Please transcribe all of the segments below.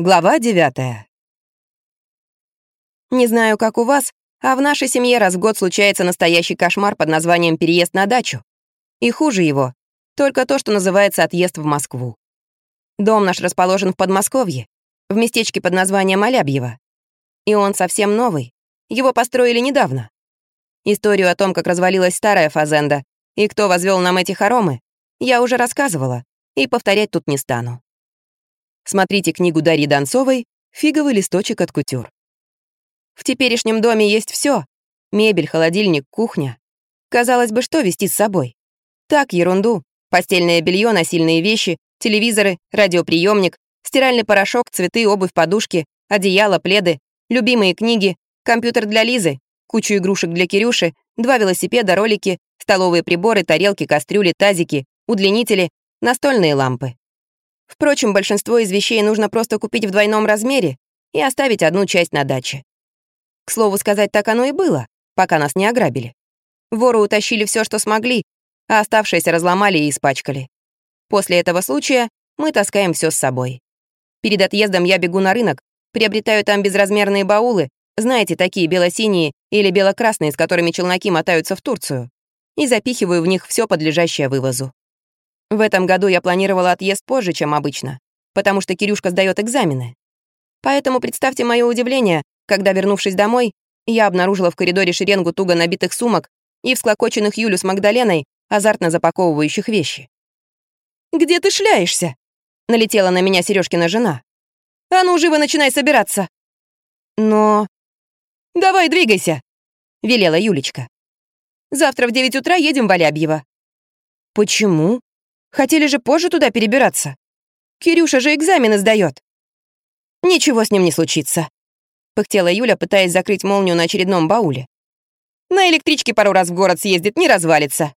Глава 9 Не знаю, как у вас, а в нашей семье раз в год случается настоящий кошмар под названием «переезд на дачу». И хуже его — только то, что называется «отъезд в Москву». Дом наш расположен в Подмосковье, в местечке под названием Алябьево. И он совсем новый, его построили недавно. Историю о том, как развалилась старая фазенда и кто возвел нам эти хоромы, я уже рассказывала, и повторять тут не стану. Смотрите книгу Дарьи Донцовой «Фиговый листочек от кутюр». В теперешнем доме есть все: мебель, холодильник, кухня. Казалось бы, что вести с собой? Так, ерунду. Постельное белье, насильные вещи, телевизоры, радиоприемник, стиральный порошок, цветы, обувь, подушки, одеяло, пледы, любимые книги, компьютер для Лизы, кучу игрушек для Кирюши, два велосипеда, ролики, столовые приборы, тарелки, кастрюли, тазики, удлинители, настольные лампы. Впрочем, большинство из вещей нужно просто купить в двойном размере и оставить одну часть на даче. К слову сказать, так оно и было, пока нас не ограбили. Воры утащили все, что смогли, а оставшееся разломали и испачкали. После этого случая мы таскаем все с собой. Перед отъездом я бегу на рынок, приобретаю там безразмерные баулы, знаете, такие бело-синие или бело-красные, с которыми челноки мотаются в Турцию, и запихиваю в них все подлежащее вывозу. В этом году я планировала отъезд позже, чем обычно, потому что Кирюшка сдает экзамены. Поэтому представьте мое удивление, когда, вернувшись домой, я обнаружила в коридоре шеренгу туго набитых сумок и всклокоченных Юлю с Магдаленой, азартно запаковывающих вещи. «Где ты шляешься?» — налетела на меня Сережкина жена. «А ну, живо начинай собираться!» «Но...» «Давай, двигайся!» — велела Юлечка. «Завтра в девять утра едем в Алябьево». «Почему?» Хотели же позже туда перебираться. Кирюша же экзамены сдает. Ничего с ним не случится. Пыхтела Юля, пытаясь закрыть молнию на очередном бауле. На электричке пару раз в город съездит, не развалится.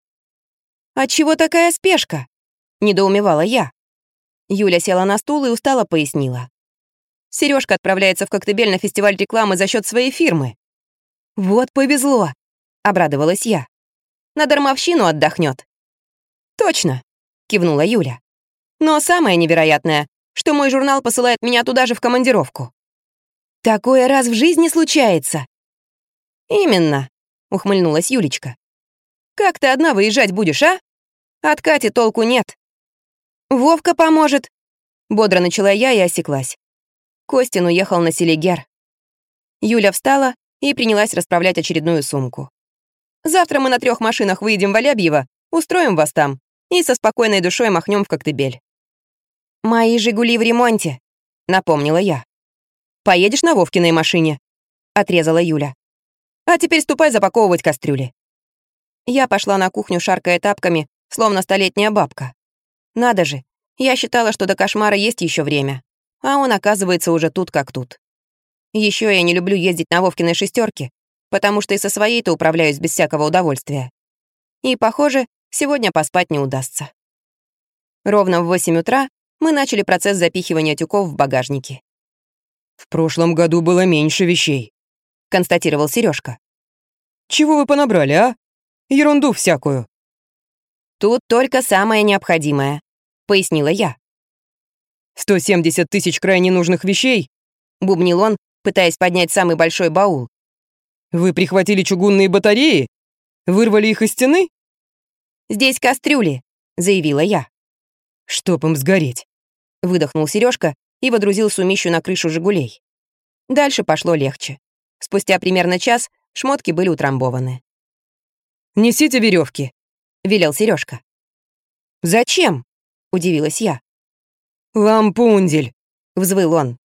А чего такая спешка? Недоумевала я. Юля села на стул и устало пояснила. Сережка отправляется в Коктебель на фестиваль рекламы за счет своей фирмы. Вот повезло, обрадовалась я. На дармовщину отдохнет. Точно, кивнула Юля. Но самое невероятное, что мой журнал посылает меня туда же в командировку. Такое раз в жизни случается. Именно, ухмыльнулась Юлечка. Как ты одна выезжать будешь, а? От Кати толку нет. Вовка поможет. Бодро начала я и осеклась. Костин уехал на Селигер. Юля встала и принялась расправлять очередную сумку. Завтра мы на трех машинах выедем в Алябьево, устроим вас там и со спокойной душой махнем в Коктебель. «Мои «Жигули» в ремонте», — напомнила я. «Поедешь на Вовкиной машине», — отрезала Юля. «А теперь ступай запаковывать кастрюли». Я пошла на кухню, шаркая тапками, словно столетняя бабка. Надо же, я считала, что до кошмара есть еще время, а он оказывается уже тут как тут. Еще я не люблю ездить на Вовкиной шестерке, потому что и со своей-то управляюсь без всякого удовольствия. И, похоже, сегодня поспать не удастся. Ровно в 8 утра мы начали процесс запихивания тюков в багажнике. «В прошлом году было меньше вещей», — констатировал Сережка. «Чего вы понабрали, а? Ерунду всякую». «Тут только самое необходимое», — пояснила я. «170 тысяч крайне нужных вещей?» — бубнил он, пытаясь поднять самый большой баул. «Вы прихватили чугунные батареи? Вырвали их из стены?» «Здесь кастрюли», — заявила я. «Чтоб им сгореть», — выдохнул Сережка и водрузил сумищу на крышу «Жигулей». Дальше пошло легче. Спустя примерно час шмотки были утрамбованы. «Несите веревки, велел Сережка. «Зачем?» — удивилась я. «Лампундель», — взвыл он.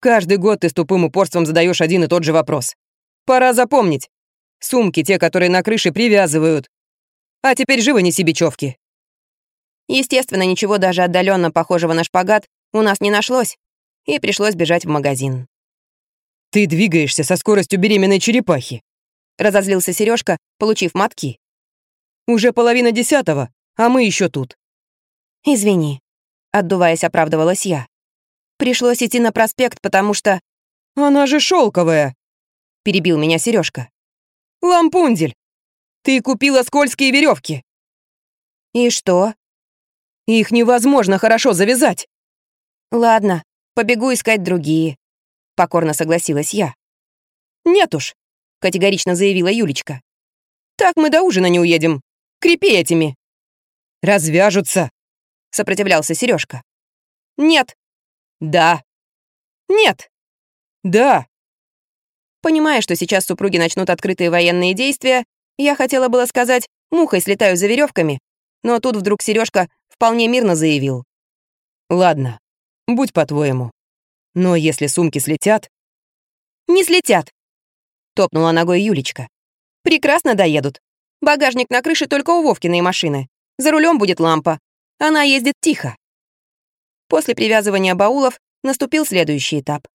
«Каждый год ты с тупым упорством задаешь один и тот же вопрос. Пора запомнить. Сумки, те, которые на крыше привязывают. А теперь живо неси бечевки. Естественно, ничего даже отдаленно похожего на шпагат у нас не нашлось, и пришлось бежать в магазин. «Ты двигаешься со скоростью беременной черепахи», — разозлился Сережка, получив мотки. «Уже половина десятого, а мы еще тут». «Извини», — отдуваясь, оправдывалась я. «Пришлось идти на проспект, потому что...» «Она же шелковая, перебил меня Сережка. «Лампундель, ты купила скользкие веревки. И что? Их невозможно хорошо завязать. Ладно, побегу искать другие», — покорно согласилась я. «Нет уж», — категорично заявила Юлечка. «Так мы до ужина не уедем. Крепи этими». «Развяжутся», — сопротивлялся Сережка. «Нет». «Да». «Нет». «Да». Понимая, что сейчас супруги начнут открытые военные действия, я хотела было сказать «мухой слетаю за веревками», но тут вдруг Сережка вполне мирно заявил. «Ладно, будь по-твоему. Но если сумки слетят...» «Не слетят!» — топнула ногой Юлечка. «Прекрасно доедут. Багажник на крыше только у Вовкиной машины. За рулем будет лампа. Она ездит тихо». После привязывания баулов наступил следующий этап.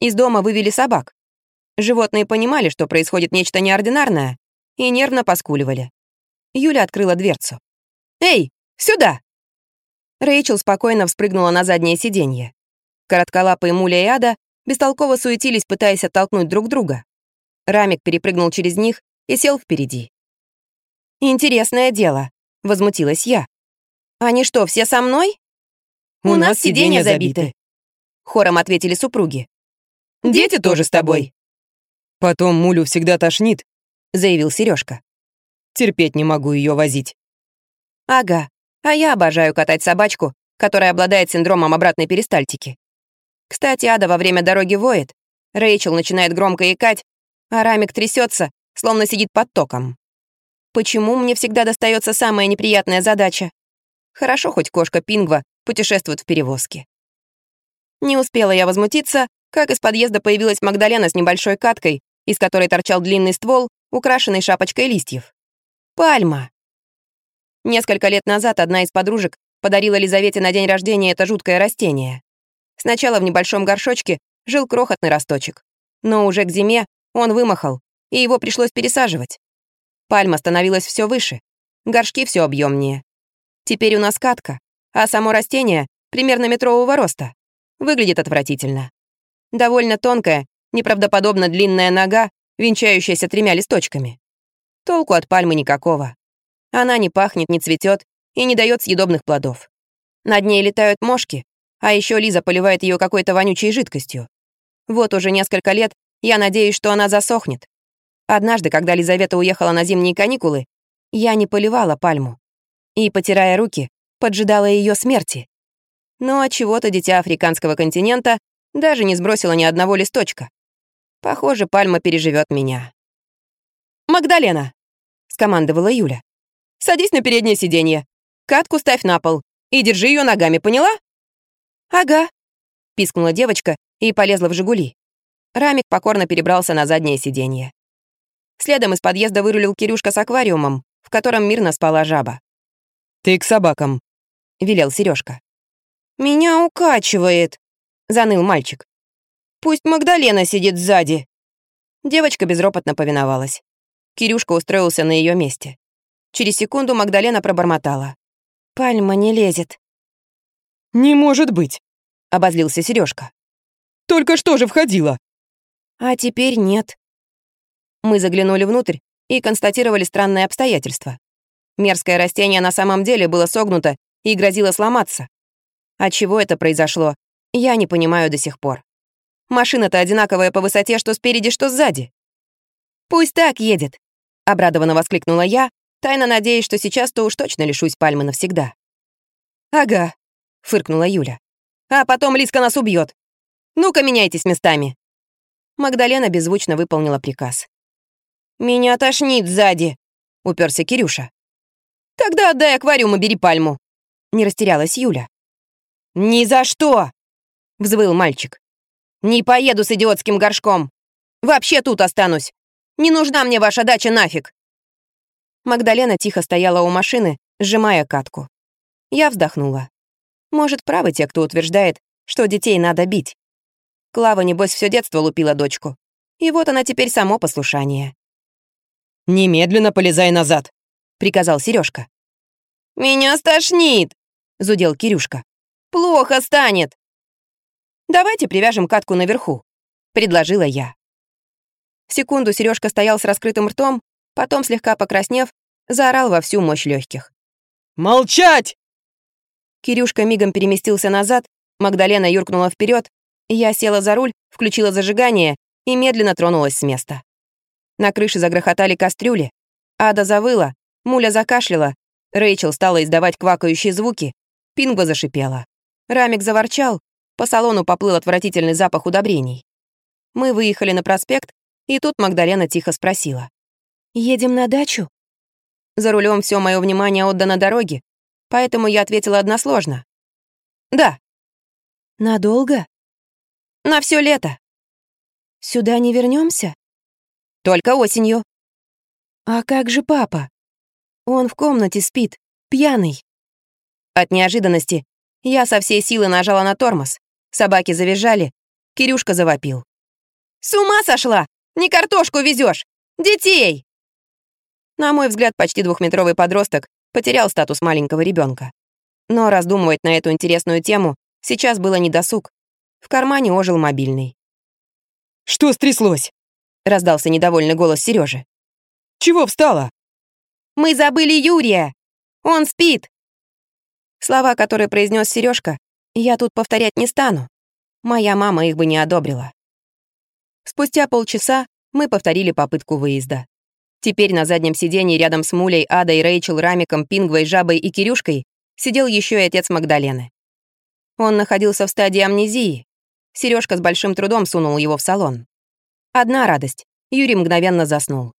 Из дома вывели собак. Животные понимали, что происходит нечто неординарное, и нервно поскуливали. Юля открыла дверцу. «Эй, сюда!» Рэйчел спокойно вспрыгнула на заднее сиденье. Коротколапые Муля и Ада бестолково суетились, пытаясь оттолкнуть друг друга. Рамик перепрыгнул через них и сел впереди. «Интересное дело», — возмутилась я. «Они что, все со мной?» «У, У нас сиденья забиты», — хором ответили супруги. «Дети тоже с тобой». «Потом Мулю всегда тошнит», — заявил Сережка. «Терпеть не могу ее возить». «Ага, а я обожаю катать собачку, которая обладает синдромом обратной перистальтики. Кстати, Ада во время дороги воет, Рэйчел начинает громко икать, а Рамик трясется, словно сидит под током. Почему мне всегда достается самая неприятная задача? Хорошо, хоть кошка Пингва путешествует в перевозке. Не успела я возмутиться, как из подъезда появилась Магдалена с небольшой каткой, из которой торчал длинный ствол, украшенный шапочкой листьев. Пальма. Несколько лет назад одна из подружек подарила Лизавете на день рождения это жуткое растение. Сначала в небольшом горшочке жил крохотный росточек, но уже к зиме он вымахал, и его пришлось пересаживать. Пальма становилась все выше, горшки все объемнее. Теперь у нас катка, а само растение примерно метрового роста. Выглядит отвратительно. Довольно тонкая, неправдоподобно длинная нога, венчающаяся тремя листочками. Толку от пальмы никакого. Она не пахнет, не цветет и не дает съедобных плодов. Над ней летают мошки, а еще Лиза поливает ее какой-то вонючей жидкостью. Вот уже несколько лет я надеюсь, что она засохнет. Однажды, когда Лизавета уехала на зимние каникулы, я не поливала пальму. И, потирая руки, поджидала ее смерти. Но от чего-то дитя африканского континента даже не сбросила ни одного листочка. Похоже, пальма переживет меня. «Магдалена!» — скомандовала Юля. Садись на переднее сиденье. Катку ставь на пол. И держи ее ногами, поняла?» «Ага», — пискнула девочка и полезла в «Жигули». Рамик покорно перебрался на заднее сиденье. Следом из подъезда вырулил Кирюшка с аквариумом, в котором мирно спала жаба. «Ты к собакам», — велел Сережка. «Меня укачивает», — заныл мальчик. «Пусть Магдалена сидит сзади». Девочка безропотно повиновалась. Кирюшка устроился на ее месте. Через секунду Магдалена пробормотала. «Пальма не лезет». «Не может быть», — обозлился Сережка. «Только что же входила?» «А теперь нет». Мы заглянули внутрь и констатировали странное обстоятельство. Мерзкое растение на самом деле было согнуто и грозило сломаться. От чего это произошло, я не понимаю до сих пор. Машина-то одинаковая по высоте, что спереди, что сзади. «Пусть так едет», — обрадованно воскликнула я, тайно надеясь, что сейчас-то уж точно лишусь пальмы навсегда. «Ага», — фыркнула Юля. «А потом Лиска нас убьет. Ну-ка, меняйтесь местами». Магдалена беззвучно выполнила приказ. «Меня тошнит сзади», — уперся Кирюша. «Тогда отдай аквариум и бери пальму», — не растерялась Юля. «Ни за что!» — взвыл мальчик. «Не поеду с идиотским горшком. Вообще тут останусь. Не нужна мне ваша дача нафиг!» Магдалена тихо стояла у машины, сжимая катку. Я вздохнула. Может, правы те, кто утверждает, что детей надо бить. Клава, небось, все детство лупила дочку. И вот она теперь само послушание. «Немедленно полезай назад», — приказал Сережка. «Меня стошнит», — зудел Кирюшка. «Плохо станет». «Давайте привяжем катку наверху», — предложила я. Секунду Сережка стоял с раскрытым ртом, Потом, слегка покраснев, заорал во всю мощь легких. «Молчать!» Кирюшка мигом переместился назад, Магдалена юркнула вперед, Я села за руль, включила зажигание и медленно тронулась с места. На крыше загрохотали кастрюли, Ада завыла, Муля закашляла, Рэйчел стала издавать квакающие звуки, Пингва зашипела. Рамик заворчал, по салону поплыл отвратительный запах удобрений. Мы выехали на проспект, и тут Магдалена тихо спросила. «Едем на дачу?» За рулем все мое внимание отдано дороге, поэтому я ответила односложно. «Да». «Надолго?» «На все лето». «Сюда не вернемся? «Только осенью». «А как же папа? Он в комнате спит, пьяный». От неожиданности я со всей силы нажала на тормоз. Собаки завизжали, Кирюшка завопил. «С ума сошла! Не картошку везешь! Детей!» На мой взгляд, почти двухметровый подросток потерял статус маленького ребенка. Но раздумывать на эту интересную тему сейчас было недосуг. В кармане ожил мобильный. «Что стряслось?» — раздался недовольный голос Сережи. «Чего встала?» «Мы забыли Юрия! Он спит!» Слова, которые произнес Сережка, я тут повторять не стану. Моя мама их бы не одобрила. Спустя полчаса мы повторили попытку выезда. Теперь на заднем сиденье рядом с Мулей, Адой, Рэйчел, Рамиком, Пингвой, Жабой и Кирюшкой сидел еще и отец Магдалены. Он находился в стадии амнезии. Сережка с большим трудом сунул его в салон. Одна радость. Юрий мгновенно заснул.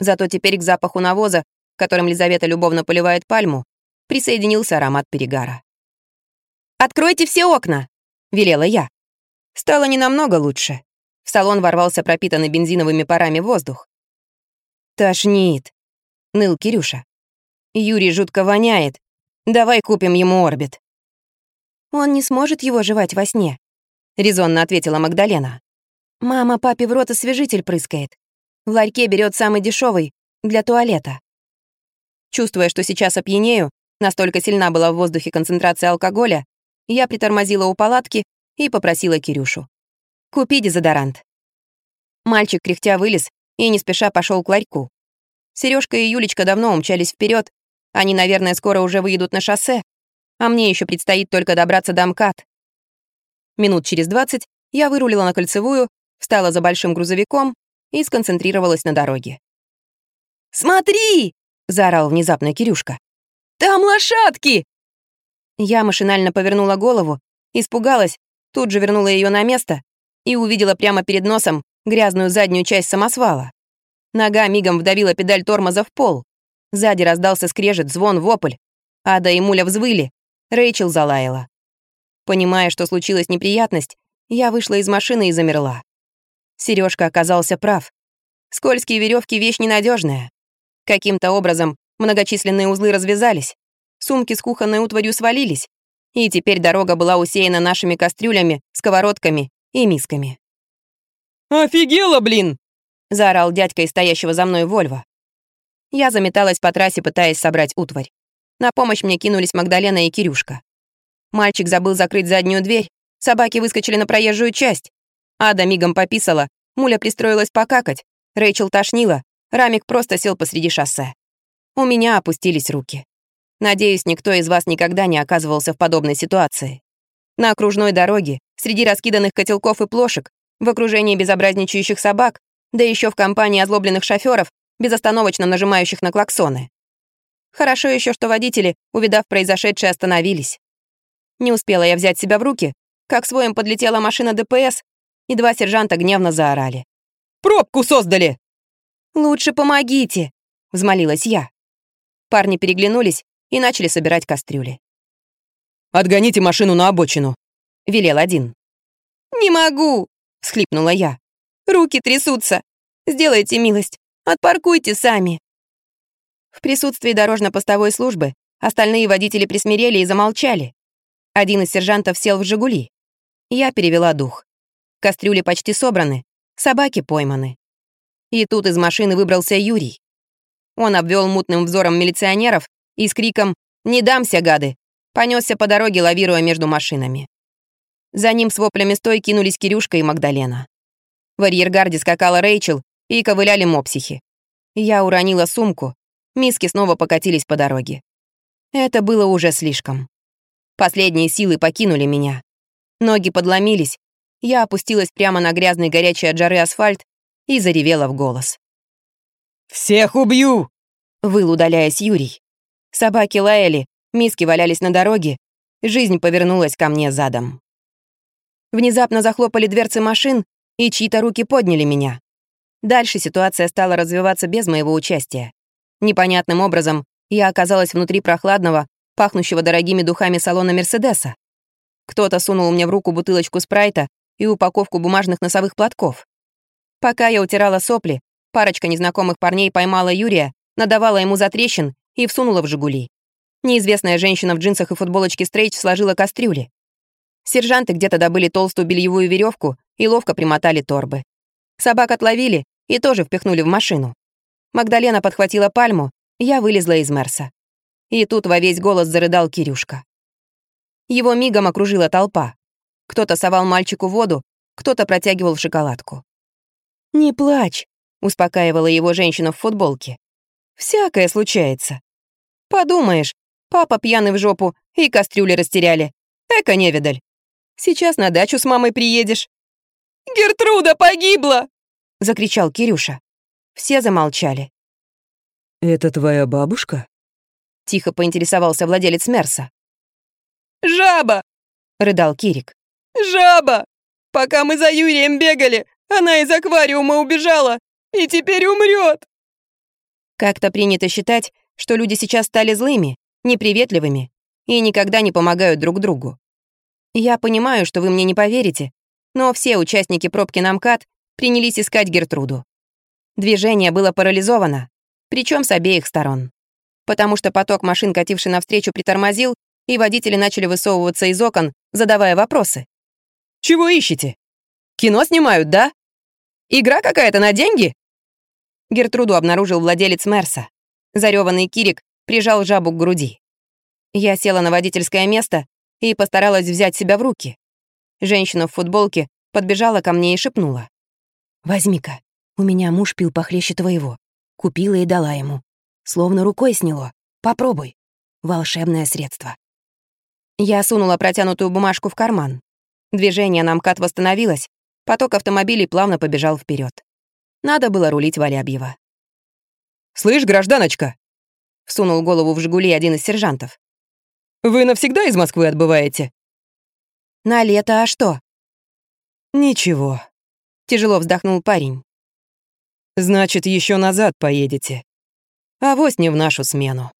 Зато теперь к запаху навоза, которым Лизавета любовно поливает пальму, присоединился аромат перегара. «Откройте все окна!» — велела я. Стало не намного лучше. В салон ворвался пропитанный бензиновыми парами воздух. «Тошнит», — ныл Кирюша. «Юрий жутко воняет. Давай купим ему орбит». «Он не сможет его жевать во сне», — резонно ответила Магдалена. «Мама папе в рот освежитель прыскает. В ларьке берет самый дешевый для туалета». Чувствуя, что сейчас опьянею, Настолько сильна была в воздухе концентрация алкоголя, я притормозила у палатки и попросила Кирюшу. «Купи дезодорант». Мальчик кряхтя вылез и не спеша пошел к ларьку. Сережка и Юлечка давно умчались вперед. Они, наверное, скоро уже выедут на шоссе, а мне еще предстоит только добраться до МКАД. Минут через двадцать я вырулила на кольцевую, встала за большим грузовиком и сконцентрировалась на дороге. «Смотри!» — заорал внезапно Кирюшка. Там лошадки!» Я машинально повернула голову, испугалась, тут же вернула ее на место и увидела прямо перед носом грязную заднюю часть самосвала. Нога мигом вдавила педаль тормоза в пол. Сзади раздался скрежет, звон, вопль. Ада и Муля взвыли. Рэйчел залаяла. Понимая, что случилась неприятность, я вышла из машины и замерла. Сережка оказался прав. Скользкие веревки вещь ненадежная. Каким-то образом Многочисленные узлы развязались, сумки с кухонной утварью свалились, и теперь дорога была усеяна нашими кастрюлями, сковородками и мисками. «Офигела, блин!» — заорал дядька из стоящего за мной Вольво. Я заметалась по трассе, пытаясь собрать утварь. На помощь мне кинулись Магдалена и Кирюшка. Мальчик забыл закрыть заднюю дверь, собаки выскочили на проезжую часть. Ада мигом пописала, Муля пристроилась покакать, Рэйчел тошнила, Рамик просто сел посреди шоссе. У меня опустились руки. Надеюсь, никто из вас никогда не оказывался в подобной ситуации. На окружной дороге, среди раскиданных котелков и плошек, в окружении безобразничающих собак, да еще в компании озлобленных шофёров, безостановочно нажимающих на клаксоны. Хорошо еще, что водители, увидав произошедшее, остановились. Не успела я взять себя в руки, как своим подлетела машина ДПС, и два сержанта гневно заорали. «Пробку создали!» «Лучше помогите!» — взмолилась я. Парни переглянулись и начали собирать кастрюли. «Отгоните машину на обочину», — велел один. «Не могу», — всхлипнула я. «Руки трясутся. Сделайте милость. Отпаркуйте сами». В присутствии дорожно-постовой службы остальные водители присмирели и замолчали. Один из сержантов сел в «Жигули». Я перевела дух. Кастрюли почти собраны, собаки пойманы. И тут из машины выбрался Юрий. Он обвел мутным взором милиционеров и с криком «Не дамся, гады!» понесся по дороге, лавируя между машинами. За ним с воплями стой кинулись Кирюшка и Магдалена. В арьергарде скакала Рэйчел и ковыляли мопсихи. Я уронила сумку, миски снова покатились по дороге. Это было уже слишком. Последние силы покинули меня. Ноги подломились, я опустилась прямо на грязный горячий от жары асфальт и заревела в голос. «Всех убью!» — выл, удаляясь Юрий. Собаки лаяли, миски валялись на дороге, жизнь повернулась ко мне задом. Внезапно захлопали дверцы машин, и чьи-то руки подняли меня. Дальше ситуация стала развиваться без моего участия. Непонятным образом я оказалась внутри прохладного, пахнущего дорогими духами салона Мерседеса. Кто-то сунул мне в руку бутылочку спрайта и упаковку бумажных носовых платков. Пока я утирала сопли, парочка незнакомых парней поймала Юрия, надавала ему затрещин и всунула в «Жигули». Неизвестная женщина в джинсах и футболочке стрейч сложила кастрюли. Сержанты где-то добыли толстую бельевую веревку и ловко примотали торбы. Собак отловили и тоже впихнули в машину. Магдалена подхватила пальму, я вылезла из Мерса. И тут во весь голос зарыдал Кирюшка. Его мигом окружила толпа. Кто-то совал мальчику воду, кто-то протягивал шоколадку. «Не плачь», — успокаивала его женщина в футболке. «Всякое случается. Подумаешь, папа пьяный в жопу и кастрюли растеряли. Эка невидаль. Сейчас на дачу с мамой приедешь». «Гертруда погибла!» — закричал Кирюша. Все замолчали. «Это твоя бабушка?» — тихо поинтересовался владелец Мерса. «Жаба!» — рыдал Кирик. «Жаба! Пока мы за Юрием бегали, она из аквариума убежала и теперь умрет!» Как-то принято считать, что люди сейчас стали злыми, неприветливыми и никогда не помогают друг другу. Я понимаю, что вы мне не поверите, но все участники пробки на МКАД принялись искать Гертруду. Движение было парализовано, причем с обеих сторон. Потому что поток машин, кативший навстречу, притормозил, и водители начали высовываться из окон, задавая вопросы. «Чего ищете? Кино снимают, да? Игра какая-то на деньги?» Гертруду обнаружил владелец Мерса. Зарёванный Кирик прижал жабу к груди. Я села на водительское место и постаралась взять себя в руки. Женщина в футболке подбежала ко мне и шепнула. «Возьми-ка, у меня муж пил похлеще твоего. Купила и дала ему. Словно рукой сняло. Попробуй. Волшебное средство». Я сунула протянутую бумажку в карман. Движение на МКАД восстановилось, поток автомобилей плавно побежал вперед. Надо было рулить Валябьева. «Слышь, гражданочка!» — всунул голову в «Жигули» один из сержантов. «Вы навсегда из Москвы отбываете?» «На лето, а что?» «Ничего», — тяжело вздохнул парень. «Значит, еще назад поедете. А вось не в нашу смену».